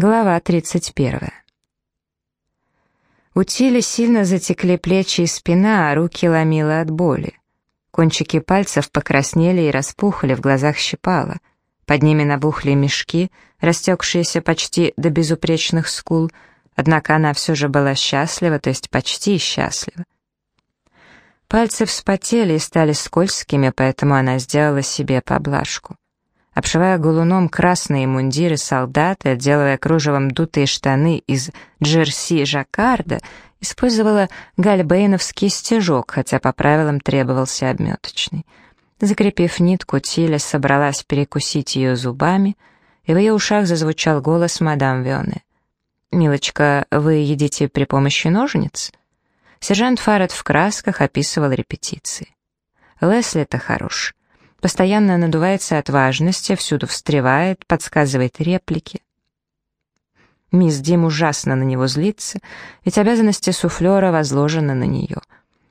Глава 31. У Тили сильно затекли плечи и спина, а руки ломило от боли. Кончики пальцев покраснели и распухли, в глазах щипало. Под ними набухли мешки, растекшиеся почти до безупречных скул, однако она все же была счастлива, то есть почти счастлива. Пальцы вспотели и стали скользкими, поэтому она сделала себе поблажку обшивая галуном красные мундиры солдат и отделывая кружевом дутые штаны из джерси жаккарда, использовала гальбейновский стежок, хотя по правилам требовался обметочный. Закрепив нитку, Тиля собралась перекусить ее зубами, и в ее ушах зазвучал голос мадам Вёне. «Милочка, вы едите при помощи ножниц?» Сержант Фаррет в красках описывал репетиции. «Лесли-то хорош постоянно надувается от важности, всюду встревает, подсказывает реплики. Мисс Дим ужасно на него злится, ведь обязанности суфлера возложены на нее.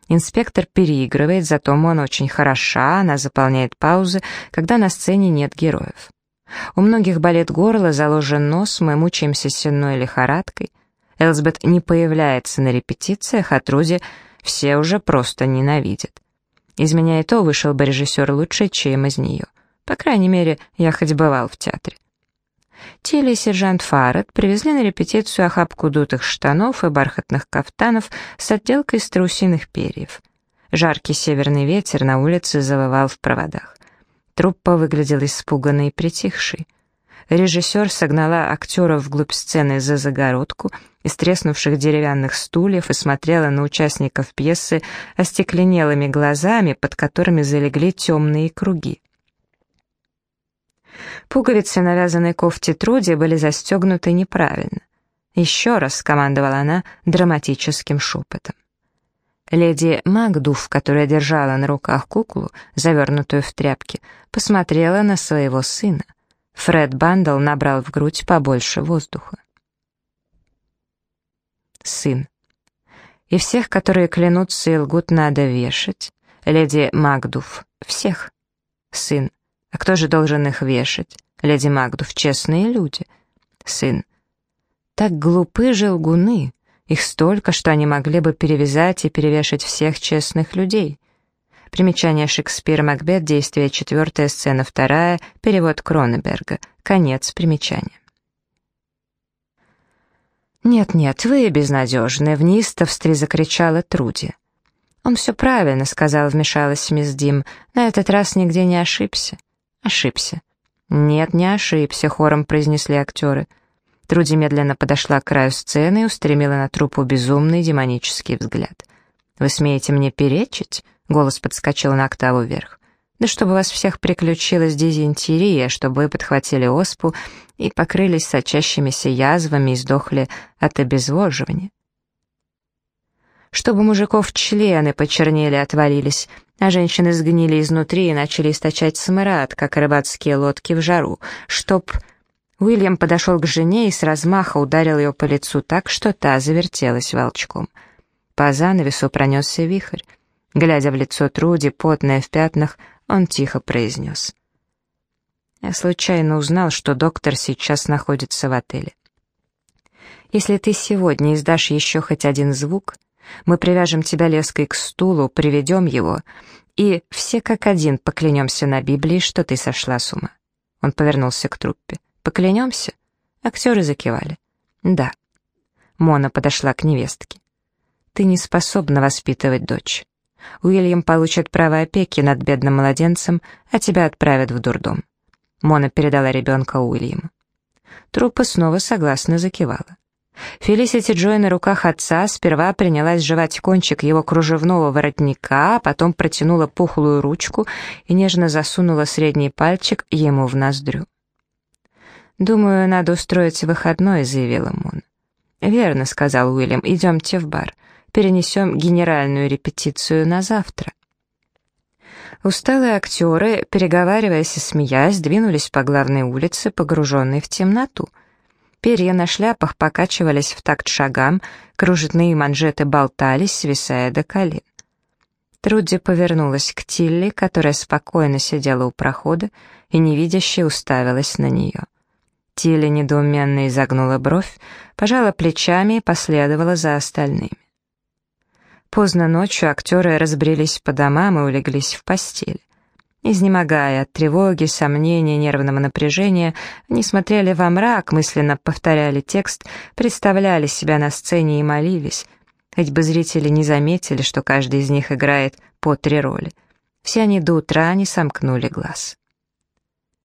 Инспектор переигрывает, зато он очень хороша, она заполняет паузы, когда на сцене нет героев. У многих болит горло, заложен нос, мы мучаемся сенной лихорадкой. Элсбет не появляется на репетициях, а Труди все уже просто ненавидят. Из меня и то вышел бы режиссер лучше, чем из нее. По крайней мере, я хоть бывал в театре. Тилли и сержант Фаррет привезли на репетицию охапку дутых штанов и бархатных кафтанов с отделкой страусиных перьев. Жаркий северный ветер на улице завывал в проводах. Труппа выглядела испуганной и притихшей. Режиссер согнала актеров вглубь сцены за загородку из треснувших деревянных стульев и смотрела на участников пьесы остекленелыми глазами, под которыми залегли темные круги. Пуговицы на вязаной кофте Труди были застегнуты неправильно. «Еще раз», — скомандовала она драматическим шепотом. Леди Макдуф, которая держала на руках куклу, завернутую в тряпки, посмотрела на своего сына. Фред Бандл набрал в грудь побольше воздуха. Сын. И всех, которые клянутся и лгут, надо вешать. Леди Макдуф. Всех. Сын. А кто же должен их вешать? Леди Макдуф. Честные люди. Сын. Так глупы же лгуны. Их столько, что они могли бы перевязать и перевешать всех честных людей. Примечание Шекспира Макбет, действие четвертая, сцена вторая, перевод Кроненберга. Конец примечания. «Нет-нет, вы безнадежны», — в неистовстве закричала Труди. «Он все правильно», — сказала, вмешалась мисс Дим. «На этот раз нигде не ошибся». «Ошибся». «Нет, не ошибся», — хором произнесли актеры. Труди медленно подошла к краю сцены и устремила на трупу безумный демонический взгляд. «Вы смеете мне перечить?» Голос подскочил на октаву вверх. «Да чтобы вас всех приключилась дизентерия, чтобы вы подхватили оспу и покрылись сочащимися язвами и сдохли от обезвоживания. Чтобы мужиков члены почернели, отвалились, а женщины сгнили изнутри и начали источать смрад, как рыбацкие лодки в жару, чтоб... Уильям подошел к жене и с размаха ударил ее по лицу так, что та завертелась волчком. По занавесу пронесся вихрь. Глядя в лицо Труди, потное в пятнах, он тихо произнес. «Я случайно узнал, что доктор сейчас находится в отеле. Если ты сегодня издашь еще хоть один звук, мы привяжем тебя леской к стулу, приведем его, и все как один поклянемся на Библии, что ты сошла с ума». Он повернулся к труппе. «Поклянемся?» Актеры закивали. «Да». Мона подошла к невестке. «Ты не способна воспитывать дочь. Уильям получит право опеки над бедным младенцем, а тебя отправят в дурдом». Мона передала ребенка Уильяму. Труппа снова согласно закивала. Фелисити Джой на руках отца сперва принялась жевать кончик его кружевного воротника, а потом протянула пухлую ручку и нежно засунула средний пальчик ему в ноздрю. «Думаю, надо устроить выходной», — заявила Мон. «Верно», — сказал Уильям, — «идемте в бар» перенесем генеральную репетицию на завтра. Усталые актеры, переговариваясь и смеясь, двинулись по главной улице, погруженной в темноту. Перья на шляпах покачивались в такт шагам, кружетные манжеты болтались, свисая до колен. Труди повернулась к Тилли, которая спокойно сидела у прохода и невидяще уставилась на нее. Тиля недоуменно изогнула бровь, пожала плечами и последовала за остальными. Поздно ночью актеры разбрелись по домам и улеглись в постель. Изнемогая от тревоги, сомнений, нервного напряжения, они смотрели во мрак, мысленно повторяли текст, представляли себя на сцене и молились. Хоть бы зрители не заметили, что каждый из них играет по три роли. Все они до утра не сомкнули глаз.